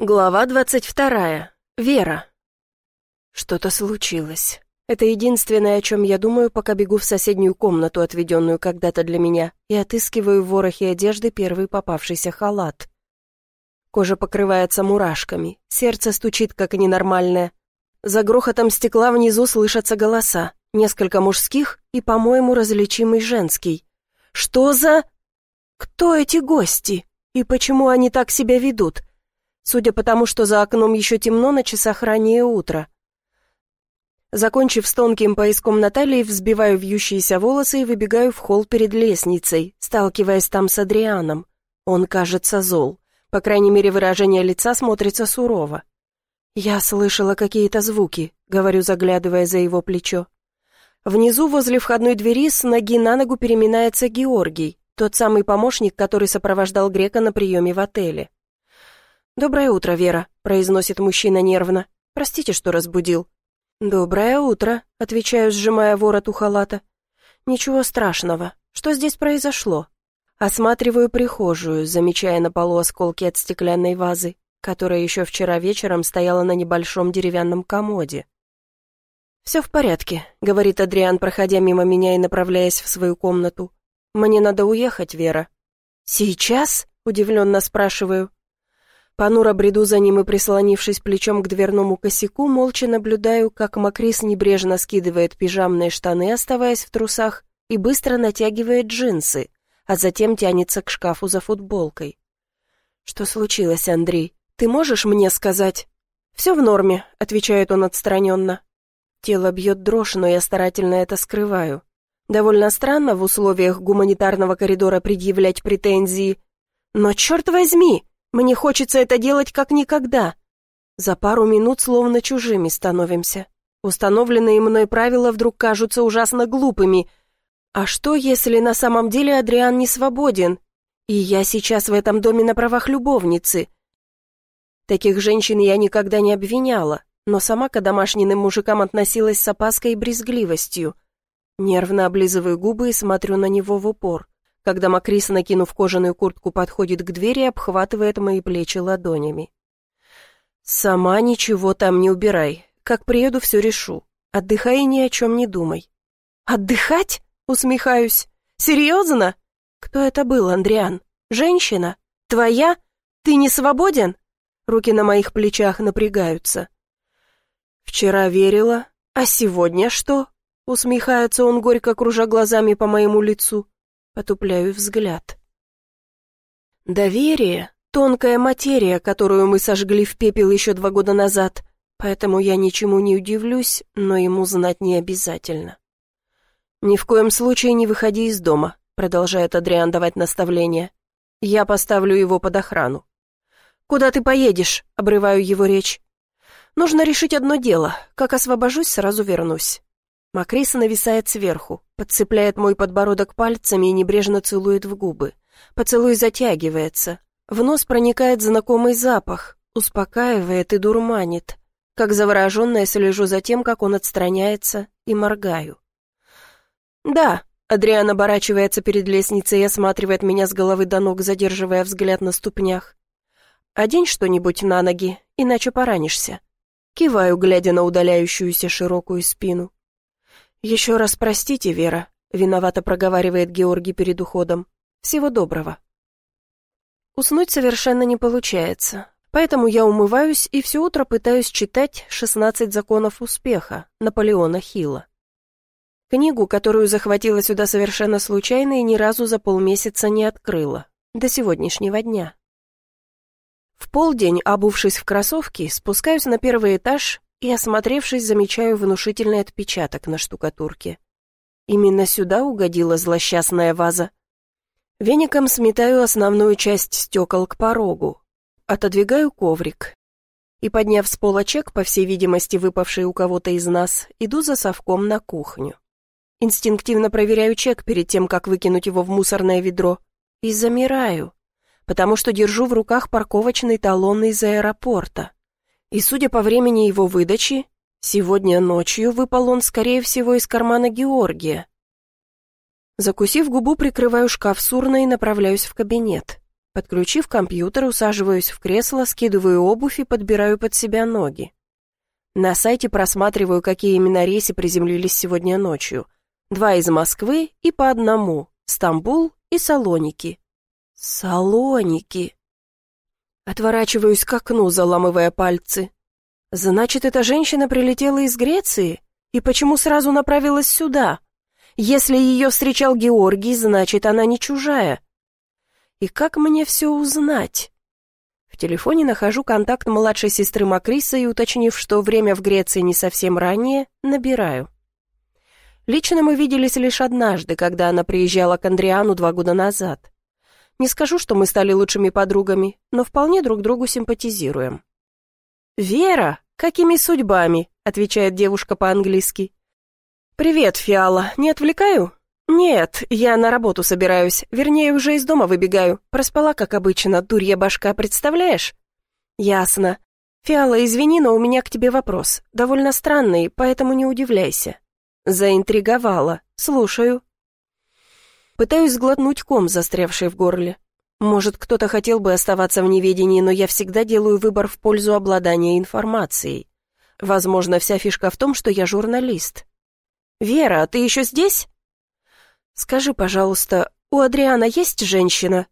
Глава двадцать вторая. Вера. Что-то случилось. Это единственное, о чем я думаю, пока бегу в соседнюю комнату, отведенную когда-то для меня, и отыскиваю в ворохе одежды первый попавшийся халат. Кожа покрывается мурашками, сердце стучит, как ненормальное. За грохотом стекла внизу слышатся голоса, несколько мужских и, по-моему, различимый женский. Что за... Кто эти гости? И почему они так себя ведут? Судя по тому, что за окном еще темно, на часах раннее утро. Закончив с тонким поиском Натальи, взбиваю вьющиеся волосы и выбегаю в холл перед лестницей, сталкиваясь там с Адрианом. Он кажется зол. По крайней мере, выражение лица смотрится сурово. «Я слышала какие-то звуки», — говорю, заглядывая за его плечо. Внизу, возле входной двери, с ноги на ногу переминается Георгий, тот самый помощник, который сопровождал Грека на приеме в отеле. «Доброе утро, Вера», — произносит мужчина нервно. «Простите, что разбудил». «Доброе утро», — отвечаю, сжимая ворот у халата. «Ничего страшного. Что здесь произошло?» Осматриваю прихожую, замечая на полу осколки от стеклянной вазы, которая еще вчера вечером стояла на небольшом деревянном комоде. «Все в порядке», — говорит Адриан, проходя мимо меня и направляясь в свою комнату. «Мне надо уехать, Вера». «Сейчас?» — удивленно спрашиваю. Понуро бреду за ним и, прислонившись плечом к дверному косяку, молча наблюдаю, как Макрис небрежно скидывает пижамные штаны, оставаясь в трусах, и быстро натягивает джинсы, а затем тянется к шкафу за футболкой. «Что случилось, Андрей? Ты можешь мне сказать?» «Все в норме», — отвечает он отстраненно. Тело бьет дрожь, но я старательно это скрываю. Довольно странно в условиях гуманитарного коридора предъявлять претензии. Но черт возьми, мне хочется это делать как никогда. За пару минут словно чужими становимся. Установленные мной правила вдруг кажутся ужасно глупыми. А что, если на самом деле Адриан не свободен? И я сейчас в этом доме на правах любовницы. Таких женщин я никогда не обвиняла, но сама к домашним мужикам относилась с опаской и брезгливостью. Нервно облизываю губы и смотрю на него в упор когда Макрис, накинув кожаную куртку, подходит к двери и обхватывает мои плечи ладонями. «Сама ничего там не убирай. Как приеду, все решу. Отдыхай и ни о чем не думай». «Отдыхать?» — усмехаюсь. «Серьезно? Кто это был, Андриан? Женщина? Твоя? Ты не свободен?» Руки на моих плечах напрягаются. «Вчера верила, а сегодня что?» Усмехается он, горько кружа глазами по моему лицу. Потупляю взгляд. Доверие — тонкая материя, которую мы сожгли в пепел еще два года назад, поэтому я ничему не удивлюсь, но ему знать не обязательно. «Ни в коем случае не выходи из дома», — продолжает Адриан давать наставления. «Я поставлю его под охрану». «Куда ты поедешь?» — обрываю его речь. «Нужно решить одно дело. Как освобожусь, сразу вернусь». Макриса нависает сверху, подцепляет мой подбородок пальцами и небрежно целует в губы. Поцелуй затягивается. В нос проникает знакомый запах, успокаивает и дурманит. Как завороженная слежу за тем, как он отстраняется, и моргаю. «Да», — Адриан оборачивается перед лестницей и осматривает меня с головы до ног, задерживая взгляд на ступнях. «Одень что-нибудь на ноги, иначе поранишься». Киваю, глядя на удаляющуюся широкую спину. «Еще раз простите, Вера», — виновато проговаривает Георгий перед уходом. «Всего доброго». Уснуть совершенно не получается, поэтому я умываюсь и все утро пытаюсь читать «16 законов успеха» Наполеона Хилла. Книгу, которую захватила сюда совершенно случайно и ни разу за полмесяца не открыла. До сегодняшнего дня. В полдень, обувшись в кроссовки, спускаюсь на первый этаж и, осмотревшись, замечаю внушительный отпечаток на штукатурке. Именно сюда угодила злосчастная ваза. Веником сметаю основную часть стекол к порогу, отодвигаю коврик и, подняв с пола чек, по всей видимости выпавший у кого-то из нас, иду за совком на кухню. Инстинктивно проверяю чек перед тем, как выкинуть его в мусорное ведро, и замираю, потому что держу в руках парковочный талон из аэропорта. И судя по времени его выдачи, сегодня ночью выпал он, скорее всего, из кармана Георгия. Закусив губу, прикрываю шкаф с урной и направляюсь в кабинет. Подключив компьютер, усаживаюсь в кресло, скидываю обувь и подбираю под себя ноги. На сайте просматриваю, какие именно рейсы приземлились сегодня ночью. Два из Москвы и по одному. Стамбул и Салоники. Салоники. Отворачиваюсь к окну, заламывая пальцы. Значит, эта женщина прилетела из Греции? И почему сразу направилась сюда? Если ее встречал Георгий, значит, она не чужая. И как мне все узнать? В телефоне нахожу контакт младшей сестры Макриса и, уточнив, что время в Греции не совсем ранее, набираю. Лично мы виделись лишь однажды, когда она приезжала к Андриану два года назад. Не скажу, что мы стали лучшими подругами, но вполне друг другу симпатизируем. «Вера, какими судьбами?» — отвечает девушка по-английски. «Привет, Фиала, не отвлекаю?» «Нет, я на работу собираюсь, вернее, уже из дома выбегаю. Проспала, как обычно, дурья башка, представляешь?» «Ясно. Фиала, извини, но у меня к тебе вопрос. Довольно странный, поэтому не удивляйся». «Заинтриговала. Слушаю». Пытаюсь сглотнуть ком, застрявший в горле. Может, кто-то хотел бы оставаться в неведении, но я всегда делаю выбор в пользу обладания информацией. Возможно, вся фишка в том, что я журналист. «Вера, ты еще здесь?» «Скажи, пожалуйста, у Адриана есть женщина?»